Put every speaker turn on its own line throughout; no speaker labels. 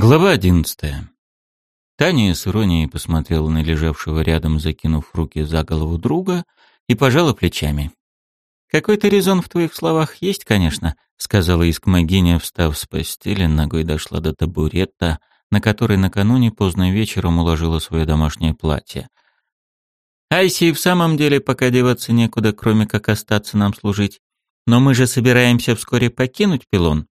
Глава одиннадцатая. Таня с иронией посмотрела на лежавшего рядом, закинув руки за голову друга, и пожала плечами. «Какой-то резон в твоих словах есть, конечно», — сказала Искмогиня, встав с постели, ногой дошла до табурета, на который накануне поздно вечером уложила свое домашнее платье. «Айси в самом деле пока деваться некуда, кроме как остаться нам служить. Но мы же собираемся вскоре покинуть пилон.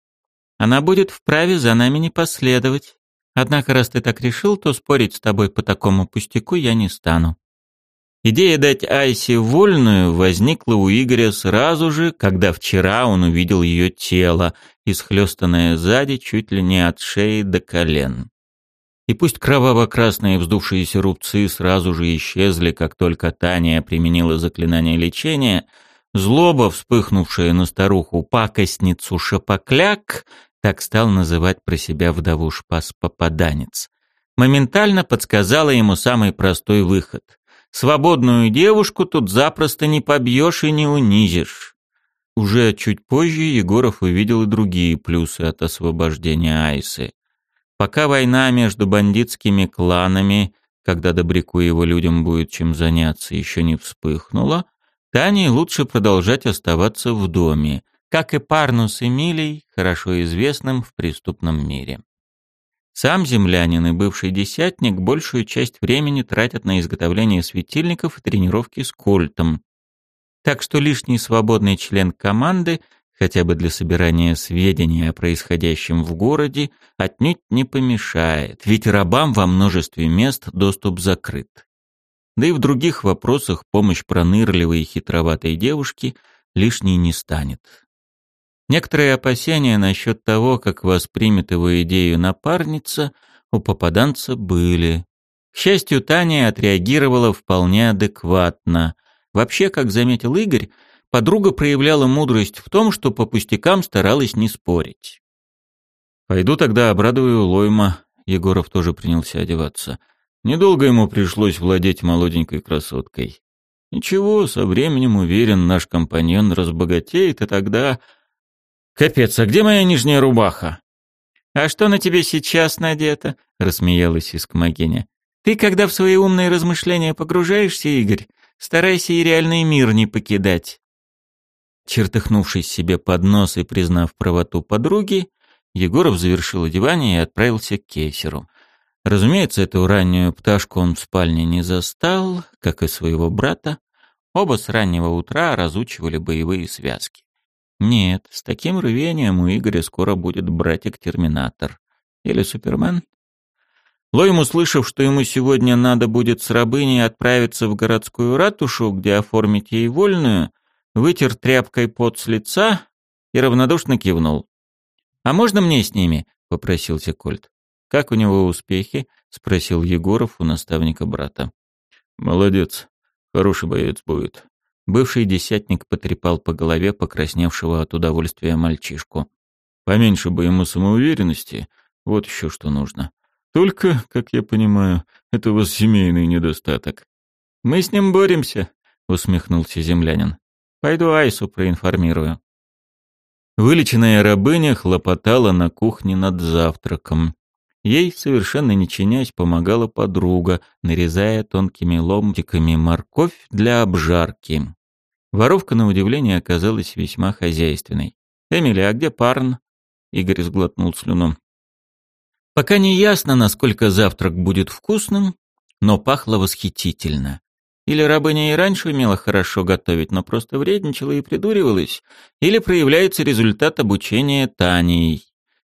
Она будет вправе за нами не последовать. Однако, раз ты так решил, то спорить с тобой по такому пустяку я не стану. Идея дать Айсе вольную возникла у Игоря сразу же, когда вчера он увидел ее тело, исхлестанное сзади чуть ли не от шеи до колен. И пусть кроваво-красные вздувшиеся рубцы сразу же исчезли, как только Таня применила заклинание лечения, злоба, вспыхнувшая на старуху-пакостницу Шапокляк, так стал называть про себя вдову Шпас-попаданец, моментально подсказала ему самый простой выход. Свободную девушку тут запросто не побьешь и не унизишь. Уже чуть позже Егоров увидел и другие плюсы от освобождения Айсы. Пока война между бандитскими кланами, когда Добряку его людям будет чем заняться, еще не вспыхнула, Тане лучше продолжать оставаться в доме – как и Парнус Эмилий, хорошо известным в преступном мире. Сам землянин и бывший десятник большую часть времени тратят на изготовление светильников и тренировки с кольтом. Так что лишний свободный член команды, хотя бы для собирания сведений о происходящем в городе, отнюдь не помешает, ведь рабам во множестве мест доступ закрыт. Да и в других вопросах помощь пронырливой и хитроватой девушки лишней не станет. Некоторые опасения насчет того, как воспримет его идею напарница, у попаданца были. К счастью, Таня отреагировала вполне адекватно. Вообще, как заметил Игорь, подруга проявляла мудрость в том, что по пустякам старалась не спорить. «Пойду тогда обрадую Лойма», — Егоров тоже принялся одеваться. Недолго ему пришлось владеть молоденькой красоткой. Ничего, со временем, уверен, наш компаньон разбогатеет, и тогда «Капец, а где моя нижняя рубаха?»
«А что на тебе сейчас надето?» — рассмеялась Искмогиня. «Ты, когда в свои умные размышления погружаешься, Игорь, старайся и реальный мир не покидать».
Чертыхнувшись себе под нос и признав правоту подруги, Егоров завершил одевание и отправился к Кейсеру. Разумеется, эту раннюю пташку он в спальне не застал, как и своего брата. Оба с раннего утра разучивали боевые связки. Нет, с таким рвением у Игоря скоро будет братик-терминатор. Или Супермен. Лойм, услышав, что ему сегодня надо будет с рабыней отправиться в городскую ратушу, где оформить ей вольную, вытер тряпкой пот с лица и равнодушно кивнул. «А можно мне с ними?» — попросился Кольт. «Как у него успехи?» — спросил Егоров у наставника брата.
«Молодец. Хороший боец будет.
Бывший десятник потрепал по голове покрасневшего от удовольствия мальчишку.
Поменьше бы ему самоуверенности, вот еще что нужно. Только, как я понимаю, это у вас семейный недостаток.
Мы с ним боремся, усмехнулся землянин. Пойду Айсу проинформирую.
Вылеченная рабыня хлопотала на кухне над завтраком. Ей, совершенно не чинясь, помогала подруга, нарезая тонкими ломтиками морковь для обжарки. Воровка, на удивление, оказалась весьма хозяйственной. «Эмили, а где Парн?» Игорь сглотнул слюну. Пока не ясно, насколько завтрак будет вкусным, но пахло восхитительно. Или рабыня и раньше умела хорошо готовить, но просто вредничала и придуривалась, или проявляется результат обучения Таней.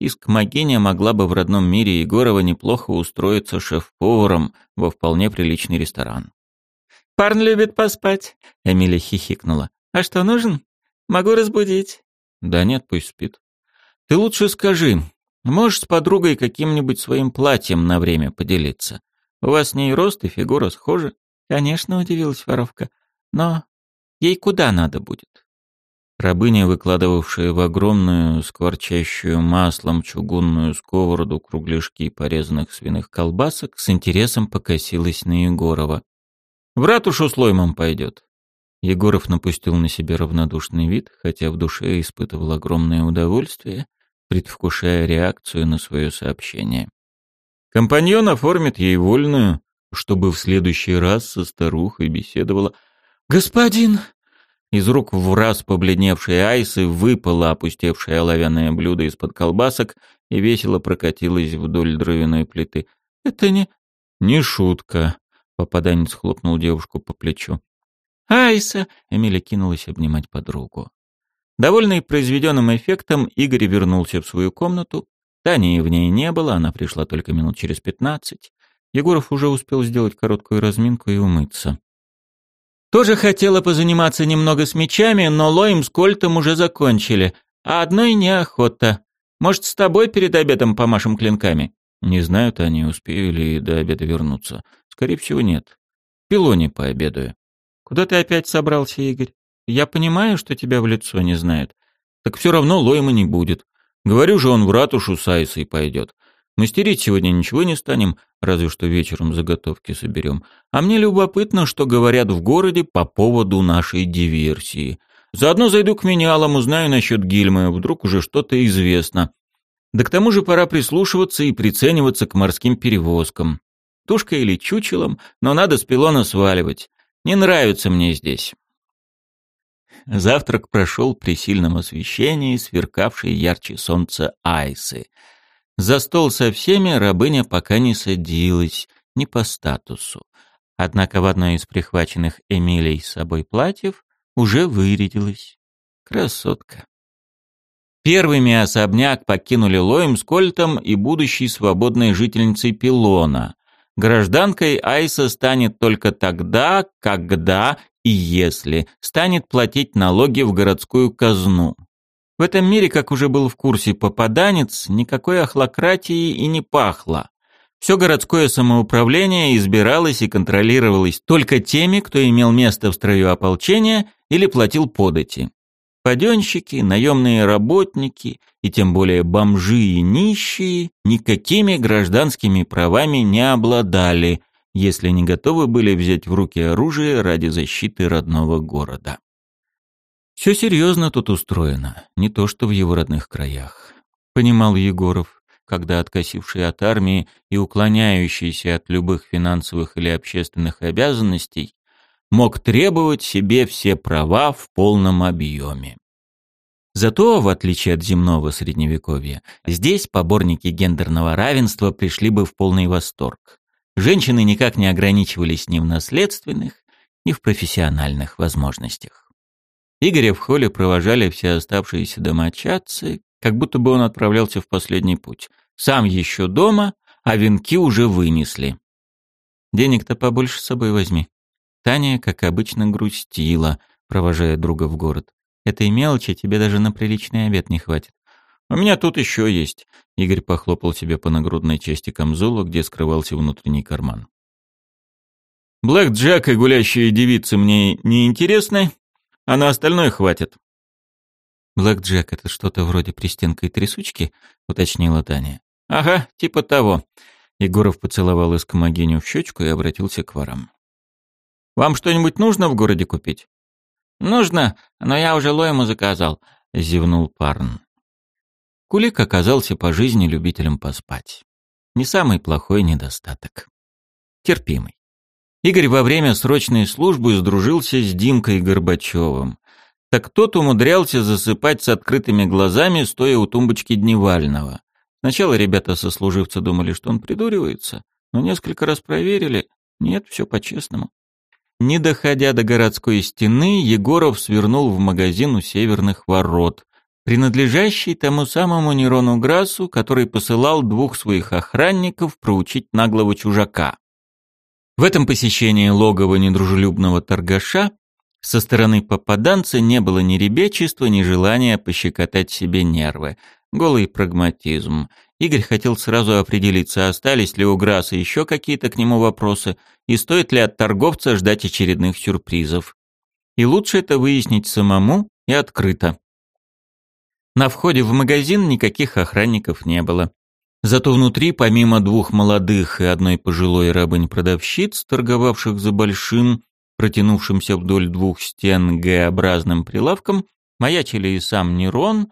Искмогиня могла бы в родном мире Егорова неплохо устроиться шеф-поваром во вполне приличный ресторан.
«Парн любит поспать», — Эмилия хихикнула. «А что, нужен? Могу разбудить».
«Да нет, пусть спит». «Ты лучше скажи, можешь с подругой каким-нибудь своим платьем на время поделиться? У вас с ней рост и фигура схожи?»
«Конечно», — удивилась воровка. «Но ей куда надо будет?»
Рабыня, выкладывавшая в огромную, скворчащую маслом чугунную сковороду кругляшки порезанных свиных колбасок, с интересом покосилась на Егорова. В ратушу с Лоймом пойдет. Егоров напустил на себя равнодушный вид, хотя в душе испытывал огромное удовольствие, предвкушая реакцию на свое сообщение.
Компаньон оформит ей вольную, чтобы в следующий раз со старухой беседовала. «Господин!» Из рук в раз побледневшей Айсы выпало опустевшее оловянное блюдо из-под колбасок и весело прокатилось вдоль дровяной плиты. «Это не...» «Не шутка», — попаданец хлопнул девушку по плечу.
«Айса!»
— Эмиля кинулась обнимать подругу.
Довольный произведенным эффектом, Игорь вернулся в свою комнату. Тани в ней не было, она пришла только минут через пятнадцать. Егоров уже успел сделать короткую разминку и умыться. Тоже хотела позаниматься немного с мечами, но Лоем с Кольтом уже закончили, а одной неохота. Может, с тобой перед обедом помашем клинками?
Не знаю, Таня, успею ли до обеда вернуться. Скорее всего, нет. Пилоне пообедаю.
Куда ты опять собрался, Игорь? Я понимаю, что тебя в лицо не знают. Так все равно Лойма не будет. Говорю же, он в ратушу с Айсой пойдет. Мастерить сегодня ничего не станем, разве что вечером заготовки соберем. А мне любопытно, что говорят в городе по поводу нашей диверсии. Заодно зайду к менялам, узнаю насчет Гильмы, вдруг уже что-то известно. Да к тому же пора прислушиваться и прицениваться к морским перевозкам. Тушка или чучелом, но надо с пилона сваливать. Не нравится мне здесь. Завтрак прошел при сильном освещении, сверкавшей ярче солнца Айсы. За стол со всеми рабыня пока не садилась, не по статусу. Однако в одной из прихваченных Эмилей с собой платьев уже вырядилась. Красотка. Первыми особняк покинули Лоем с Кольтом и будущей свободной жительницей Пилона. Гражданкой Айса станет только тогда, когда и если станет платить налоги в городскую казну. В этом мире, как уже был в курсе попаданец, никакой охлократии и не пахло. Все городское самоуправление избиралось и контролировалось только теми, кто имел место в строю ополчения или платил подати. Паденщики, наемные работники и тем более бомжи и нищие никакими гражданскими правами не обладали – если не готовы были взять в руки оружие ради защиты родного города. Все серьезно тут устроено, не то что в его родных краях. Понимал Егоров, когда откосивший от армии и уклоняющийся от любых финансовых или общественных обязанностей мог требовать себе все права в полном объеме. Зато, в отличие от земного средневековья, здесь поборники гендерного равенства пришли бы в полный восторг. Женщины никак не ограничивались ни в наследственных, ни в профессиональных возможностях. Игоря в холле провожали все оставшиеся домочадцы, как будто бы он отправлялся в последний путь. Сам еще дома, а венки уже вынесли. Денег-то побольше с собой возьми. Таня, как обычно, грустила, провожая друга в город. Этой мелочи тебе даже на приличный обед не хватит. У меня тут еще есть. Игорь похлопал себя по нагрудной части камзола, где скрывался внутренний карман. Блэк Джек и гулящие девицы мне не интересны, а на остальное хватит.
Блэк Джек это что-то вроде пристенкой трясучки, уточнила Таня.
Ага, типа того. Егоров поцеловал эскомогиню в щечку и обратился к ворам. Вам что-нибудь нужно в городе купить? Нужно, но я уже Лоему заказал, зевнул Парн. Кулик оказался по жизни любителем поспать. Не самый плохой недостаток. Терпимый. Игорь во время срочной службы сдружился с Димкой Горбачевым. Так тот умудрялся засыпать с открытыми глазами, стоя у тумбочки Дневального. Сначала ребята сослуживцы думали, что он придуривается, но несколько раз проверили. Нет, все по-честному. Не доходя до городской стены, Егоров свернул в магазин у северных ворот, принадлежащий тому самому Нерону Грасу, который посылал двух своих охранников проучить наглого чужака. В этом посещении логова недружелюбного торгаша со стороны попаданца не было ни ребячества, ни желания пощекотать себе нервы. Голый прагматизм. Игорь хотел сразу определиться, остались ли у Граса еще какие-то к нему вопросы, и стоит ли от торговца ждать очередных сюрпризов. И лучше это выяснить самому и открыто. На входе в магазин никаких охранников не было. Зато внутри, помимо двух молодых и одной пожилой рабынь-продавщиц, торговавших за большим, протянувшимся вдоль двух стен Г-образным прилавком, маячили и сам Нерон,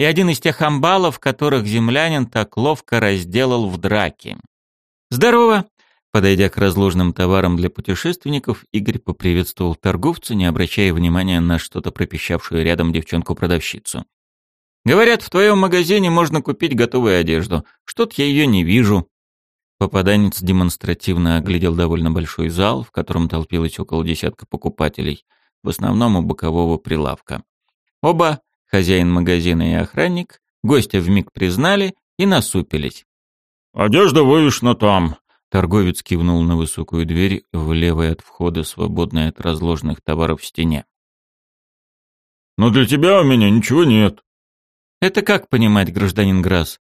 и один из тех амбалов, которых землянин так ловко разделал в драке.
«Здорово!» Подойдя к разложенным товарам для путешественников, Игорь поприветствовал торговца, не обращая внимания на что-то пропищавшую рядом девчонку-продавщицу. «Говорят, в твоем магазине можно купить готовую одежду. Что-то я ее не вижу». Попаданец демонстративно оглядел довольно большой зал, в котором толпилось около десятка покупателей, в основном у бокового прилавка. Оба, хозяин магазина и охранник, гостя вмиг признали и насупились.
«Одежда вывешена там»,
Торговец кивнул на высокую дверь в левой от входа, свободной от разложенных товаров в стене.
«Но для тебя у меня ничего нет».
«Это как понимать, гражданин Грасс?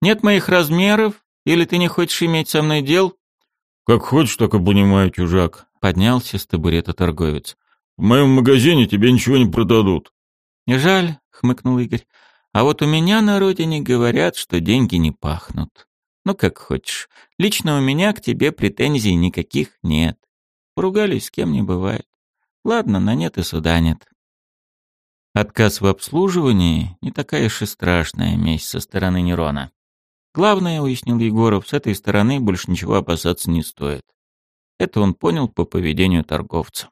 Нет моих размеров? Или ты не хочешь иметь со мной дел?»
«Как хочешь, так и понимаю, чужак», —
поднялся с табурета торговец.
«В моем магазине тебе ничего не продадут».
«Жаль», — хмыкнул Игорь. «А вот у меня на родине говорят, что деньги не пахнут». Ну, как хочешь. Лично у меня к тебе претензий никаких нет. Поругались с кем не бывает. Ладно, на нет и суда нет. Отказ в обслуживании — не такая уж и страшная месть со стороны Нерона. Главное, уяснил Егоров, с этой стороны больше ничего опасаться не стоит. Это он понял по поведению торговца.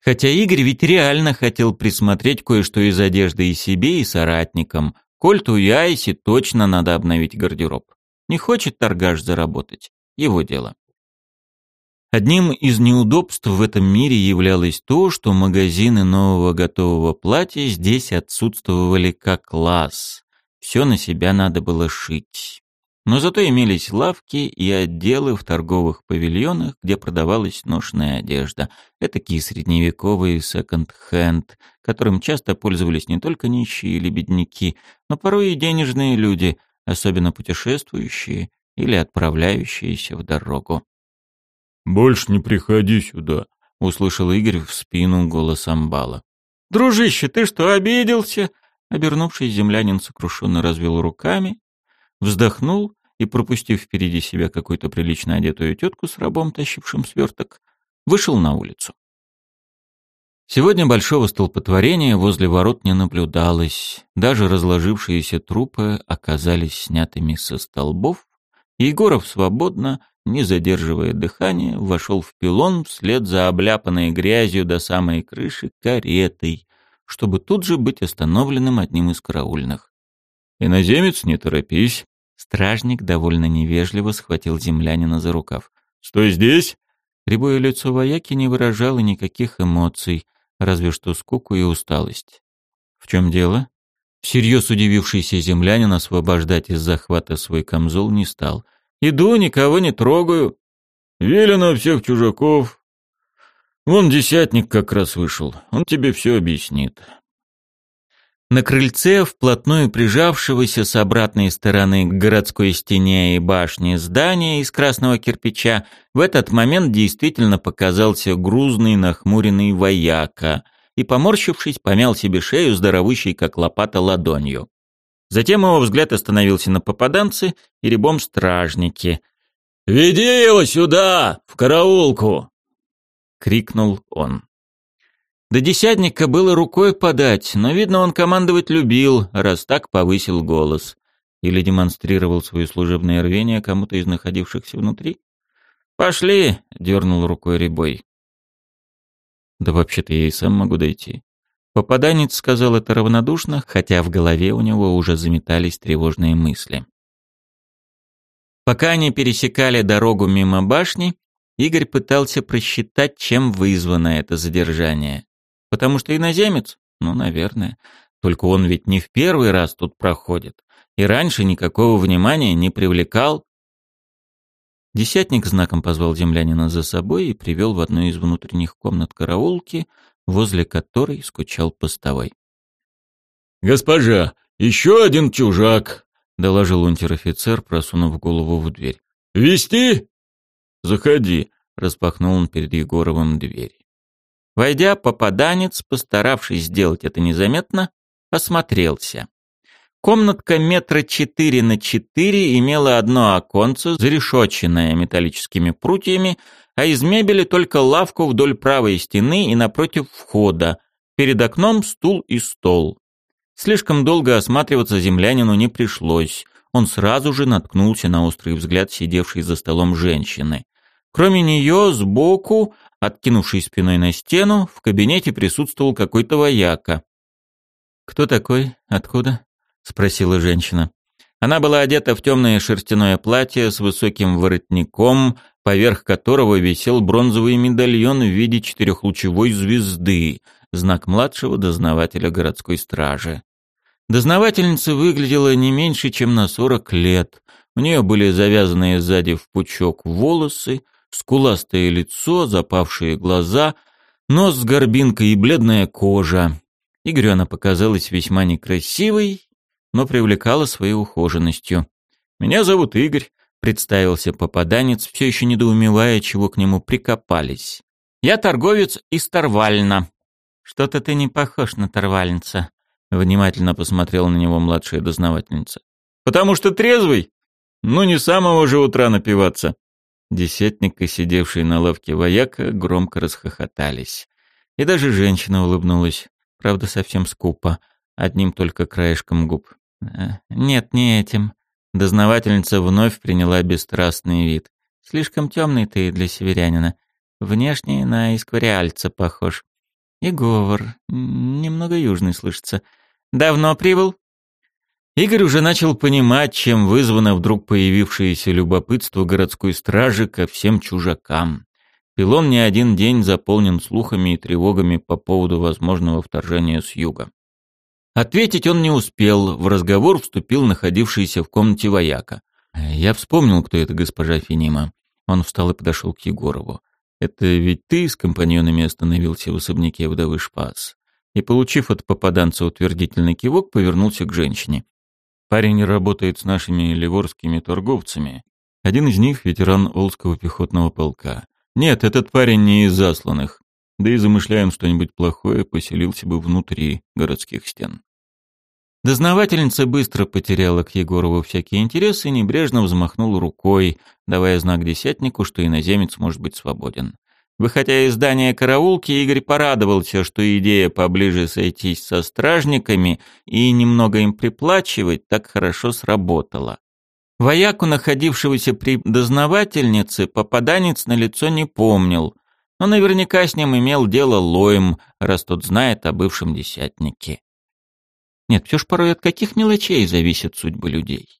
Хотя Игорь ведь реально хотел присмотреть кое-что из одежды и себе, и соратникам. Кольту и Айси точно надо обновить гардероб. Не хочет торгаш заработать. Его дело. Одним из неудобств в этом мире являлось то, что магазины нового готового платья здесь отсутствовали как класс. Все на себя надо было шить. Но зато имелись лавки и отделы в торговых павильонах, где продавалась ношенная одежда. Этакие средневековые секонд-хенд, которым часто пользовались не только нищие или бедняки, но порой и денежные люди – особенно путешествующие или отправляющиеся в дорогу.
«Больше не приходи сюда», — услышал Игорь в спину голос Амбала.
«Дружище, ты что, обиделся?» Обернувшись, землянин сокрушенно развел руками, вздохнул и, пропустив впереди себя какую-то прилично одетую тетку с рабом, тащившим сверток, вышел на улицу. Сегодня большого столпотворения возле ворот не наблюдалось. Даже разложившиеся трупы оказались снятыми со столбов. Егоров свободно, не задерживая дыхания, вошел в пилон вслед за обляпанной грязью до самой крыши каретой, чтобы тут же быть остановленным одним из караульных.
«Иноземец, не торопись!»
Стражник довольно невежливо схватил землянина за рукав.
«Стой здесь!»
Рябое лицо вояки не выражало никаких эмоций — разве что скуку и усталость. В чем дело? Всерьез удивившийся землянин освобождать из захвата свой камзол не стал. «Иду, никого не трогаю.
Велено всех чужаков. Вон десятник как раз вышел, он тебе все объяснит».
На крыльце, вплотную прижавшегося с обратной стороны к городской стене и башне здания из красного кирпича, в этот момент действительно показался грузный нахмуренный вояка и, поморщившись, помял себе шею здоровущей, как лопата, ладонью. Затем его взгляд остановился на попаданце и рябом стражнике.
«Веди его сюда, в караулку!»
— крикнул он. До десятника было рукой подать, но, видно, он командовать любил, раз так повысил голос. Или демонстрировал свое служебное рвение кому-то из находившихся внутри. «Пошли!» — дернул рукой Рябой. «Да вообще-то я и сам могу дойти». Попаданец сказал это равнодушно, хотя в голове у него уже заметались тревожные мысли. Пока они пересекали дорогу мимо башни, Игорь пытался просчитать, чем вызвано это задержание. Потому что иноземец? Ну, наверное. Только он ведь не в первый раз тут проходит. И раньше никакого внимания не привлекал. Десятник знаком позвал землянина за собой и привел в одну из внутренних комнат караулки, возле которой скучал постовой.
«Госпожа, еще один чужак!» — доложил унтер-офицер, просунув голову в дверь. «Вести?» «Заходи», — распахнул он перед Егоровым дверь.
Войдя, попаданец, постаравшись сделать это незаметно, осмотрелся. Комнатка метра четыре на четыре имела одно оконце, зарешоченное металлическими прутьями, а из мебели только лавку вдоль правой стены и напротив входа, перед окном стул и стол. Слишком долго осматриваться землянину не пришлось.
он сразу же наткнулся на острый взгляд сидевшей за столом женщины. Кроме нее, сбоку, откинувшись спиной на стену, в кабинете присутствовал какой-то вояка. «Кто такой? Откуда?» — спросила женщина. Она была одета в темное шерстяное платье с высоким воротником, поверх которого висел бронзовый медальон в виде четырехлучевой звезды, знак младшего дознавателя городской стражи. Дознавательница выглядела не меньше, чем на сорок лет. У нее были завязанные сзади в пучок волосы, скуластое лицо, запавшие глаза, нос с горбинкой и бледная кожа. Игорю она показалась весьма некрасивой, но привлекала своей ухоженностью. «Меня зовут Игорь», — представился попаданец, все еще недоумевая, чего к нему прикопались. «Я торговец из Тарвальна». «Что-то ты не похож на Тарвальнца», — внимательно посмотрела на него младшая дознавательница. «Потому что трезвый? Ну, не самого же утра напиваться». Десятник и сидевший на лавке вояка громко расхохотались. И даже женщина улыбнулась, правда, совсем скупо, одним только краешком губ. Э, «Нет, не этим». Дознавательница вновь приняла бесстрастный вид. «Слишком темный ты для северянина. Внешне на исквариальца похож. И говор. Немного южный слышится. Давно прибыл?» Игорь уже начал понимать, чем вызвано вдруг появившееся любопытство городской стражи ко всем чужакам. Пилон не один день заполнен слухами и тревогами по поводу возможного вторжения с юга. Ответить он не успел, в разговор вступил находившийся в комнате вояка. «Я вспомнил, кто это госпожа Финима». Он встал и подошел к Егорову. «Это ведь ты с компаньонами остановился в особняке вдовы Шпас?» И, получив от попаданца утвердительный кивок, повернулся к женщине. «Парень работает с нашими ливорскими торговцами. Один из них — ветеран Олского пехотного полка. Нет, этот парень не из засланных. Да и замышляем что-нибудь плохое, поселился бы внутри городских стен. Дознавательница быстро потеряла к Егорову всякие интересы и небрежно взмахнула рукой, давая знак десятнику, что иноземец может быть свободен. Выходя из здания караулки, Игорь порадовался, что идея поближе сойтись со стражниками и немного им приплачивать так хорошо сработала. Вояку, находившегося при дознавательнице, попаданец на лицо не помнил, но наверняка с ним имел дело Лоем, раз тот знает о бывшем десятнике. Нет, все ж порой от каких мелочей зависит судьба людей.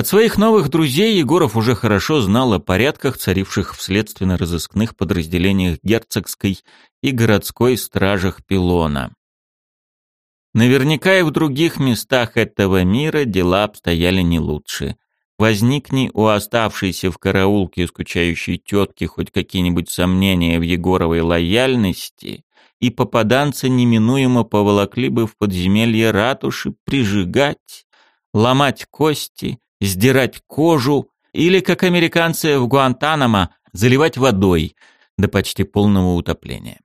От своих новых друзей Егоров уже хорошо знал о порядках, царивших в следственно-розыскных подразделениях герцогской и городской стражах Пилона. Наверняка и в других местах этого мира дела обстояли не лучше. Возникни у оставшейся в караулке скучающей тетки хоть какие-нибудь сомнения в Егоровой лояльности, и попаданца неминуемо поволокли бы в подземелье ратуши прижигать, ломать кости, сдирать кожу или, как американцы в Гуантанамо, заливать водой до почти полного утопления.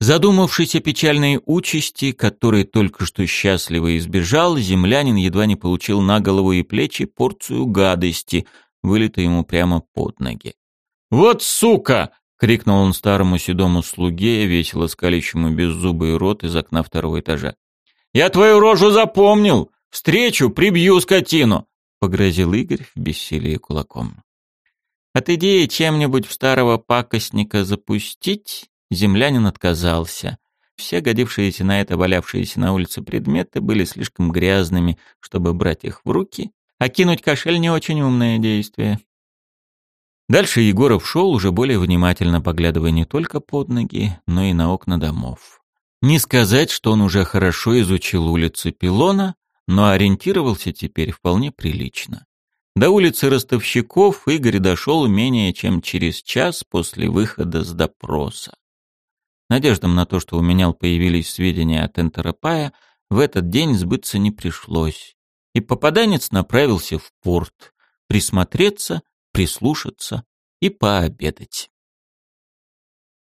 Задумавшись о печальной участи, которой только что счастливо избежал, землянин едва не получил на голову и плечи порцию гадости, вылитой ему прямо под ноги. «Вот сука!» — крикнул он старому седому слуге, весело скалящему беззубый рот из окна второго этажа. «Я твою рожу запомнил! Встречу, прибью скотину!» — погрозил Игорь в бессилии кулаком. От идеи чем-нибудь в старого пакостника запустить Землянин отказался. Все годившиеся на это валявшиеся на улице предметы были слишком грязными, чтобы брать их в руки, а кинуть кошель не очень умное действие. Дальше Егоров шел, уже более внимательно поглядывая не только под ноги, но и на окна домов. Не сказать, что он уже хорошо изучил улицы Пилона, но ориентировался теперь вполне прилично. До улицы ростовщиков Игорь дошел менее чем через час после выхода с допроса. Надеждам на то, что у менял появились сведения от Энтеропая, в этот день сбыться не пришлось. И попаданец направился в порт, присмотреться, прислушаться и пообедать.